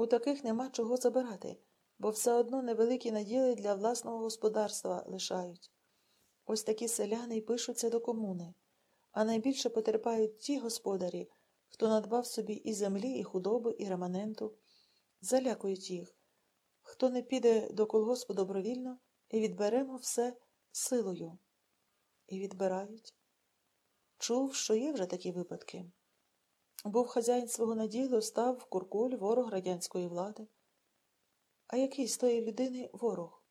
У таких нема чого забирати, бо все одно невеликі наділи для власного господарства лишають. Ось такі селяни й пишуться до комуни, а найбільше потерпають ті господарі, хто надбав собі і землі, і худоби, і реманенту, залякують їх. Хто не піде до колгоспу добровільно, і відберемо все силою. І відбирають. Чув, що є вже такі випадки. Був хазяїн свого наділу, став куркуль, ворог радянської влади. А який з тої людини ворог?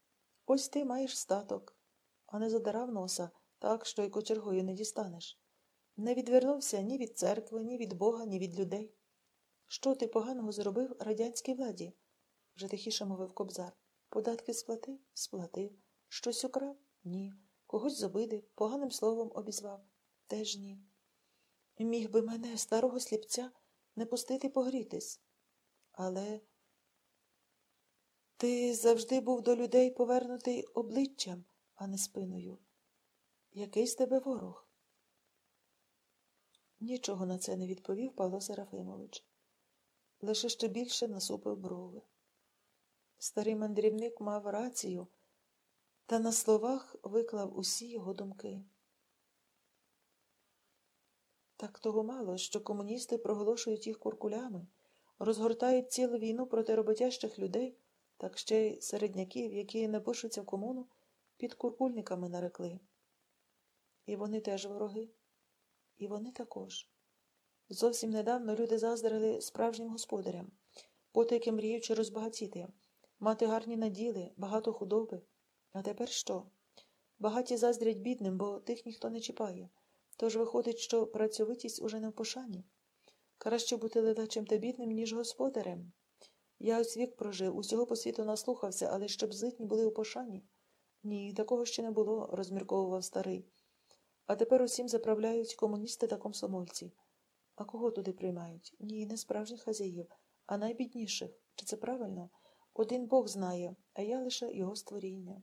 Ось ти маєш статок, а не задарав носа так, що й кочергою не дістанеш. Не відвернувся ні від церкви, ні від Бога, ні від людей. Що ти поганого зробив радянській владі? вже тихіше мовив кобзар. Податки сплатив? Сплатив. Щось украв? Ні. Когось зобидив, поганим словом обізвав? Теж ні. Міг би мене, старого сліпця, не пустити погрітись. Але ти завжди був до людей повернутий обличчям, а не спиною. Який з тебе ворог? Нічого на це не відповів Павло Серафимович. Лише ще більше насупив брови. Старий мандрівник мав рацію, та на словах виклав усі його думки. Так того мало, що комуністи проголошують їх куркулями, розгортають цілу війну проти роботящих людей, так ще й середняків, які не пишуться в комуну, під куркульниками нарекли. І вони теж вороги, і вони також. Зовсім недавно люди заздрили справжнім господарям, потайки мріючи розбагатіти, мати гарні наділи, багато худоби. А тепер що? Багаті заздрять бідним, бо тих ніхто не чіпає. Тож виходить, що працьовитість уже не в пошані. Краще бути ледачим та бідним, ніж господарем. Я ось вік прожив, усього по світу наслухався, але щоб зитні були у пошані. Ні, такого ще не було, розмірковував старий. А тепер усім заправляють комуністи та комсомольці. А кого туди приймають? Ні, не справжніх хазяїв, а найбідніших. Чи це правильно? Один Бог знає, а я лише його створіння.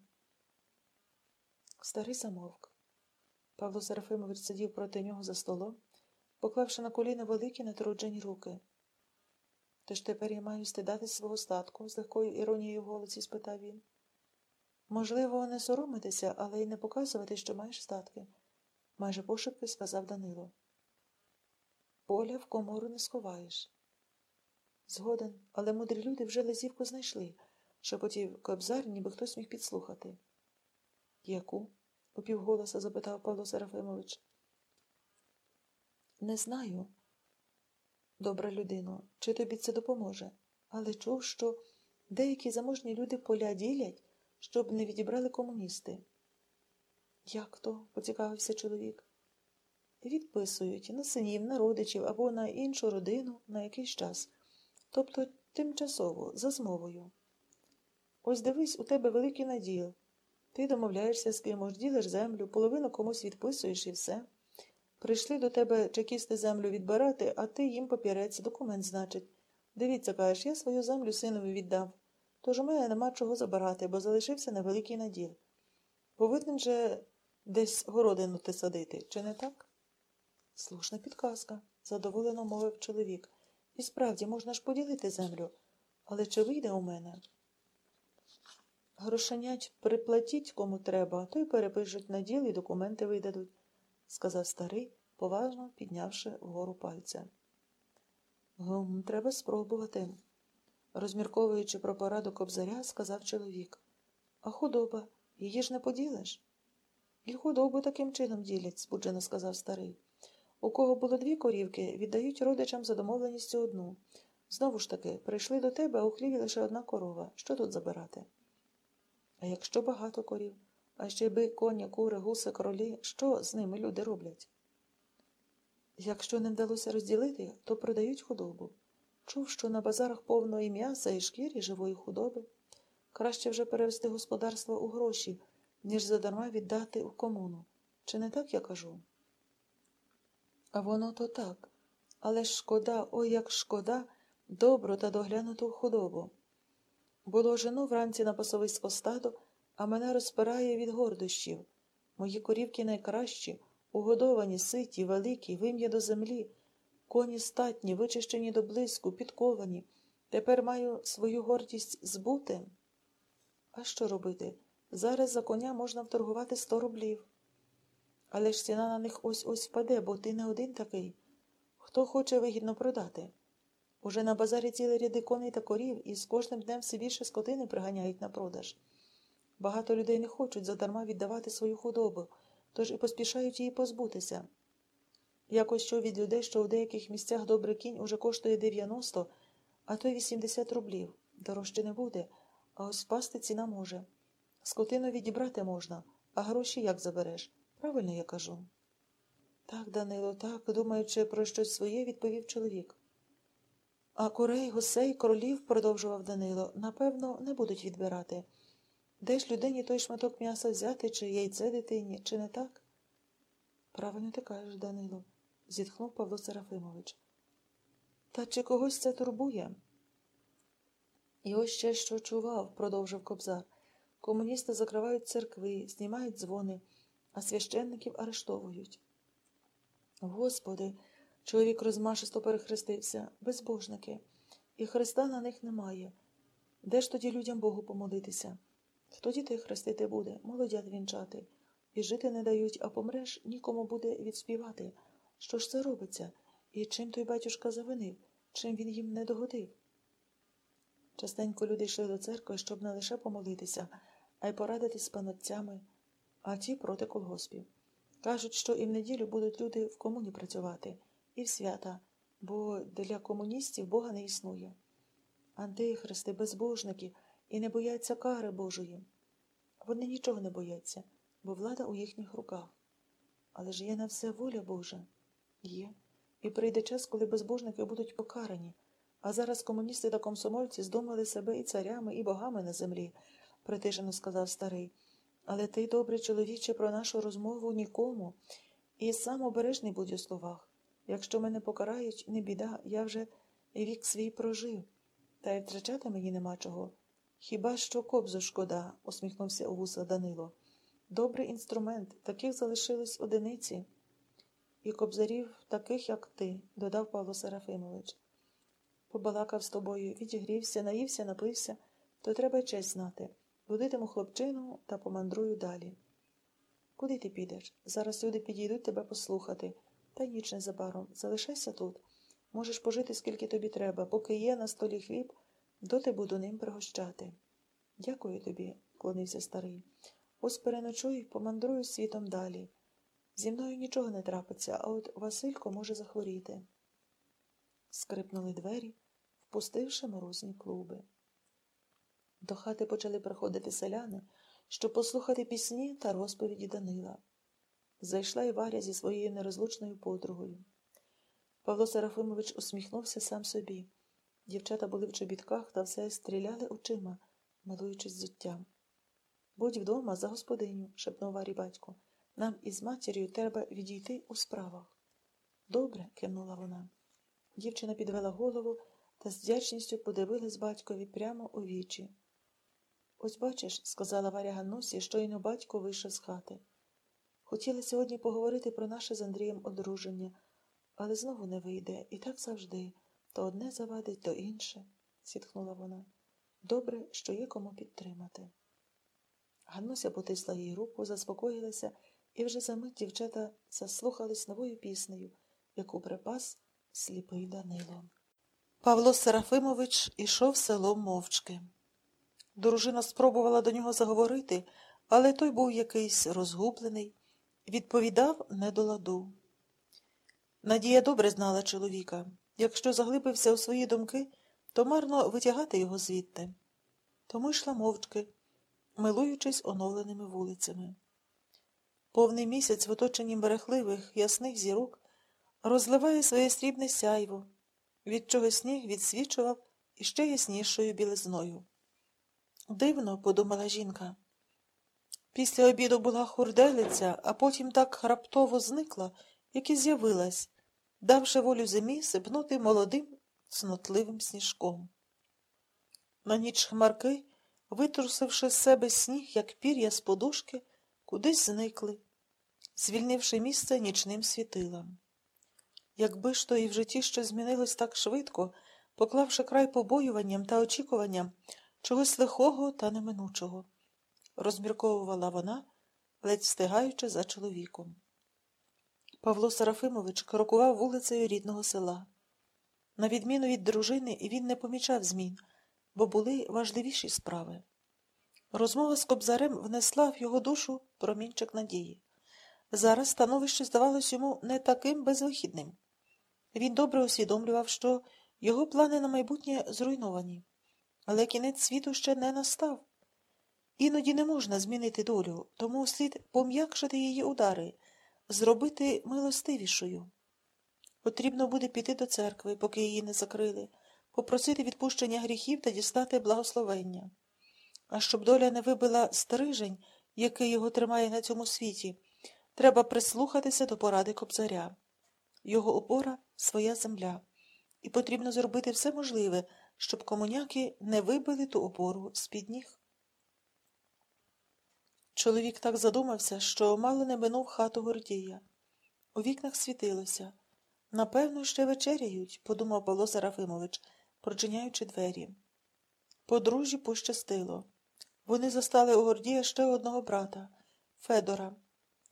Старий замовк. Павло Серафимович сидів проти нього за столом, поклавши на коліна великі натруджені руки. Тож тепер я маю стидати свого статку, з легкою іронією в голосі спитав він. Можливо, не соромитися, але й не показувати, що маєш статки, майже пошепки сказав Данило. Поля в комору не сховаєш. Згоден, але мудрі люди вже лазівку знайшли, шепотів кобзар, ніби хтось міг підслухати. Яку? Упівголоса запитав Павло Серафимович. Не знаю, добра людино, чи тобі це допоможе, але чув, що деякі заможні люди поля ділять, щоб не відібрали комуністи. Як то? поцікавився чоловік. Відписують на синів, на родичів або на іншу родину на якийсь час, тобто тимчасово, за змовою. Ось дивись, у тебе великий наділ. Ти домовляєшся з кимось, ділиш землю, половину комусь відписуєш і все. Прийшли до тебе чекісти землю відбирати, а ти їм папірець, документ, значить. Дивіться, кажеш, я свою землю синові віддав. Тож у мене нема чого забирати, бо залишився невеликий наділ. Повинен же десь городину ти садити, чи не так? Слушна підказка, задоволено мовив чоловік. І справді можна ж поділити землю. Але чи вийде у мене? Грошенять приплатіть кому треба, то й перепишуть на діл і документи видадуть, сказав старий, поважно піднявши вгору пальця. Гм, треба спробувати. Розмірковуючи про пораду кобзаря, сказав чоловік. А худоба, її ж не поділиш? І худобу таким чином ділять, збуджено сказав старий. У кого було дві корівки, віддають родичам за домовленістю одну. Знову ж таки, прийшли до тебе, а у хліві лише одна корова. Що тут забирати? А якщо багато корів, а ще би коні, кури, гуси, королі, що з ними люди роблять? Якщо не вдалося розділити, то продають худобу. Чув, що на базарах повно і м'яса, і шкір, і живої худоби. Краще вже перевести господарство у гроші, ніж задарма віддати в комуну. Чи не так я кажу? А воно то так. Але шкода, ой, як шкода, добру та доглянуту худобу. Було жену вранці на пасовисько стадо, а мене розпирає від гордощів. Мої корівки найкращі, угодовані, ситі, великі, вим'я до землі, коні статні, вичищені до блиску, підковані, Тепер маю свою гордість збути. А що робити? Зараз за коня можна вторгувати сто рублів. Але ж ціна на них ось ось впаде, бо ти не один такий. Хто хоче вигідно продати? Уже на базарі цілі ряди коней та корів, і з кожним днем все більше скотини приганяють на продаж. Багато людей не хочуть задарма віддавати свою худобу, тож і поспішають її позбутися. Якось що від людей, що в деяких місцях добрий кінь уже коштує 90, а то й 80 рублів. Дорожче не буде, а ось впасти ціна може. Скотину відібрати можна, а гроші як забереш? Правильно я кажу. Так, Данило, так, думаючи про щось своє, відповів чоловік. А курей, гусей, королів, продовжував Данило, напевно, не будуть відбирати. Де ж людині той шматок м'яса взяти, чи яйце дитині, чи не так? Правильно ти кажеш, Данило, зітхнув Павло Серафимович. Та чи когось це турбує? І ось ще що чував, продовжив кобзар. Комуністи закривають церкви, знімають дзвони, а священників арештовують. Господи, чоловік розмашисто перехрестився, безбожники, і Христа на них немає. Де ж тоді людям Богу помолитися? Хто дітей хрестити буде, молодят вінчати, і жити не дають, а помреш, нікому буде відспівати. Що ж це робиться? І чим той батюшка завинив, чим він їм не догодив? Частенько люди йшли до церкви, щоб не лише помолитися, а й порадитись з панотцями, а ті проти колгоспів. Кажуть, що і в неділю будуть люди в комуні працювати, і в свята, бо для комуністів Бога не існує. Антихристи, безбожники і не бояться кари Божої. Вони нічого не бояться, бо влада у їхніх руках. Але ж є на все воля Божа. Є. І прийде час, коли безбожники будуть покарані. А зараз комуністи та комсомольці здумали себе і царями, і богами на землі, притишено сказав старий. Але ти, добрий чоловіче, про нашу розмову нікому. І сам обережний будь у словах. Якщо мене покарають, не біда, я вже вік свій прожив, та й втрачати мені нема чого. Хіба що кобзу шкода, усміхнувся у вуса Данило. Добрий інструмент, таких залишились одиниці. І кобзарів таких, як ти, додав Павло Серафимович. Побалакав з тобою, відігрівся, наївся, напився, то треба й честь знати. Будитиму хлопчину та помандрую далі. Куди ти підеш? Зараз люди підійдуть тебе послухати. Та ніч незабаром. Залишайся тут. Можеш пожити, скільки тобі треба, поки є на столі хліб, доти буду ним пригощати. Дякую тобі, клонився старий. Ось переночую й помандрую світом далі. Зі мною нічого не трапиться, а от Василько може захворіти. Скрипнули двері, впустивши морозні клуби. До хати почали приходити селяни, щоб послухати пісні та розповіді Данила. Зайшла і Варя зі своєю нерозлучною подругою. Павло Серафимович усміхнувся сам собі. Дівчата були в чобітках та все стріляли очима, милуючись зуттям. Будь вдома за господиню, шепнув Варі батько. Нам із матір'ю треба відійти у справах. Добре, кивнула вона. Дівчина підвела голову та з вдячністю подивилась батькові прямо у вічі. Ось бачиш, сказала Варя Ганнусі, щойно батько вийшов з хати. Хотіла сьогодні поговорити про наше з Андрієм одруження, але знову не вийде, і так завжди то одне завадить, то інше, зітхнула вона. Добре, що є кому підтримати. Ганнуся потисла їй руку, заспокоїлася, і вже за мить дівчата заслухались новою піснею, яку припас сліпий Данило. Павло Серафимович ішов селом мовчки. Дружина спробувала до нього заговорити, але той був якийсь розгублений, відповідав не до ладу. Надія добре знала чоловіка. Якщо заглибився у свої думки, то марно витягати його звідти. Тому йшла мовчки, милуючись оновленими вулицями. Повний місяць в оточенні берехливих, ясних зірок розливає своє срібне сяйво, від чого сніг відсвічував іще яснішою білизною. Дивно, подумала жінка. Після обіду була хурделиця, а потім так раптово зникла, як і з'явилась, давши волю зимі сипнути молодим, цнотливим сніжком. На ніч хмарки, витрусивши з себе сніг, як пір'я з подушки, кудись зникли, звільнивши місце нічним світилам. Якби ж то і в житті щось змінилось так швидко, поклавши край побоюванням та очікуванням чогось лихого та неминучого, розмірковувала вона, ледь встигаючи за чоловіком. Павло Серафимович крокував вулицею рідного села. На відміну від дружини, він не помічав змін, бо були важливіші справи. Розмова з кобзарем внесла в його душу промінчик надії. Зараз становище здавалось йому не таким безвихідним. Він добре усвідомлював, що його плани на майбутнє зруйновані, але кінець світу ще не настав. Іноді не можна змінити долю, тому слід пом'якшити її удари, зробити милостивішою. Потрібно буде піти до церкви, поки її не закрили, попросити відпущення гріхів та дістати благословення. А щоб доля не вибила стрижень, який його тримає на цьому світі, треба прислухатися до поради кобзаря. Його опора своя земля, і потрібно зробити все можливе, щоб комуняки не вибили ту опору з-під ніг. Чоловік так задумався, що мало не минув хату Гордія. У вікнах світилося. Напевно, ще вечеряють, подумав Павло Серафимович, прочиняючи двері. Подружжі пощастило. Вони застали у Гордія ще одного брата Федора.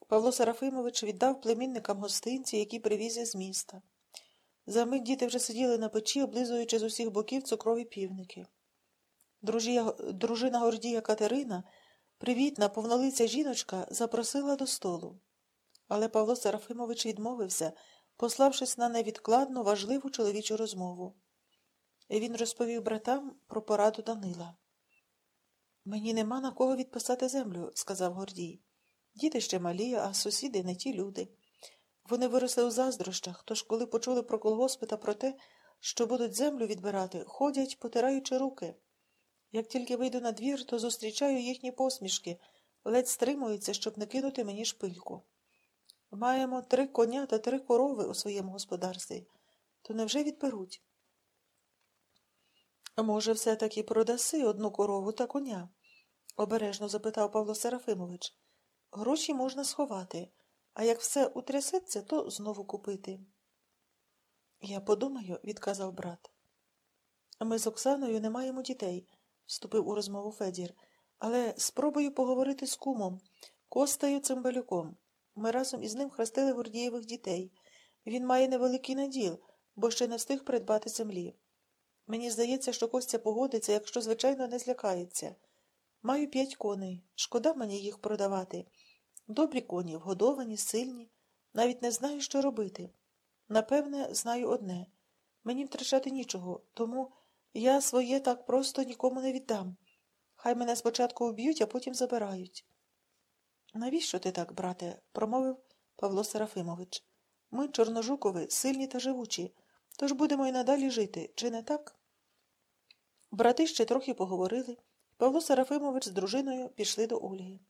Павло Серафимович віддав племінникам гостинці, які привіз із міста. За мить діти вже сиділи на печі, облизуючи з усіх боків цукрові півники. Дружія, дружина Гордія Катерина, привітна, повнолиця жіночка, запросила до столу. Але Павло Серафимович відмовився, пославшись на невідкладну важливу чоловічу розмову. Він розповів братам про пораду Данила. Мені нема на кого відписати землю, сказав Гордій. Діти ще малі, а сусіди не ті люди. Вони виросли у заздрощах, тож, коли почули про колгоспи та про те, що будуть землю відбирати, ходять, потираючи руки. Як тільки вийду на двір, то зустрічаю їхні посмішки, ледь стримуються, щоб не кинути мені шпильку. Маємо три коня та три корови у своєму господарстві, то невже відберуть? Може, все таки продаси одну корову та коня? обережно запитав Павло Серафимович. Гроші можна сховати, а як все утрясеться, то знову купити. Я подумаю, відказав брат. Ми з Оксаною не маємо дітей, вступив у розмову Федір, але спробую поговорити з кумом, Костею Цимбалюком. Ми разом із ним хрестили Гордієвих дітей. Він має невеликий наділ, бо ще не встиг придбати землі. Мені здається, що Костя погодиться, якщо, звичайно, не злякається. Маю п'ять коней. Шкода мені їх продавати. Добрі коні, вгодовані, сильні. Навіть не знаю, що робити. Напевне, знаю одне мені втрачати нічого, тому я своє так просто нікому не віддам. Хай мене спочатку вб'ють, а потім забирають. Навіщо ти так, брате? промовив Павло Серафимович. Ми, Чорножукови, сильні та живучі, тож будемо й надалі жити, чи не так? Брати ще трохи поговорили. Павло Серафимович з дружиною пішли до Ольги.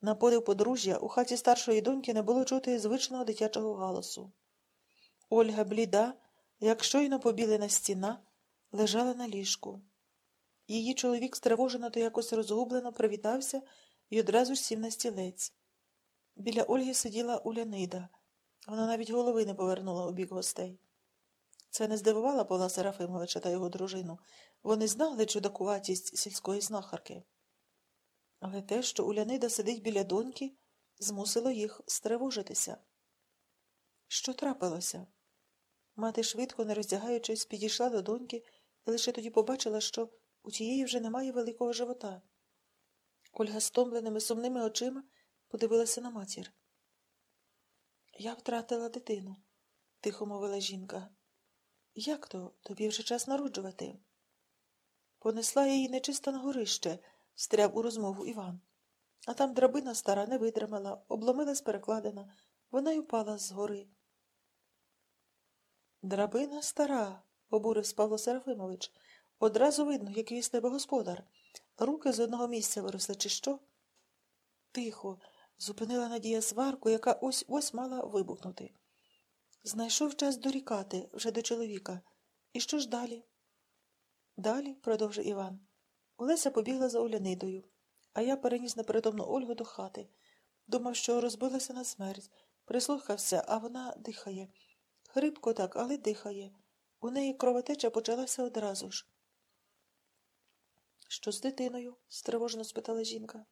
На подив подружжя у хаті старшої доньки не було чути звичного дитячого галасу. Ольга, бліда, як щойно побілена стіна, лежала на ліжку. Її чоловік стривожено та якось розгублено привітався і одразу сів на стілець. Біля Ольги сиділа Улянида. Вона навіть голови не повернула у бік гостей. Це не здивувало Павла Серафимовича та його дружину. Вони знали чудакуватість сільської знахарки. Але те, що Улянида сидить біля доньки, змусило їх стривожитися. Що трапилося? Мати, швидко, не роздягаючись, підійшла до доньки лише тоді побачила, що у тієї вже немає великого живота. Ольга стомленими сумними очима подивилася на матір. Я втратила дитину, тихо мовила жінка. Як то тобі вже час народжувати? Понесла її нечисто на горище, стряв у розмову Іван. А там драбина стара не витримала, обломилась перекладина, вона й упала з гори. Драбина стара, обурився Павло Серафимович. Одразу видно, який з тебе господар. Руки з одного місця виросли, чи що? Тихо, зупинила Надія сварку, яка ось ось мала вибухнути. Знайшов час дорікати вже до чоловіка. І що ж далі? Далі, продовжив Іван, Олеся побігла за Олянидою, а я переніс непритомну Ольгу до хати. Думав, що розбилася на смерть. Прислухався, а вона дихає. Хрипко так, але дихає. У неї кровотеча почалася одразу ж. Що з дитиною? стривожно спитала жінка.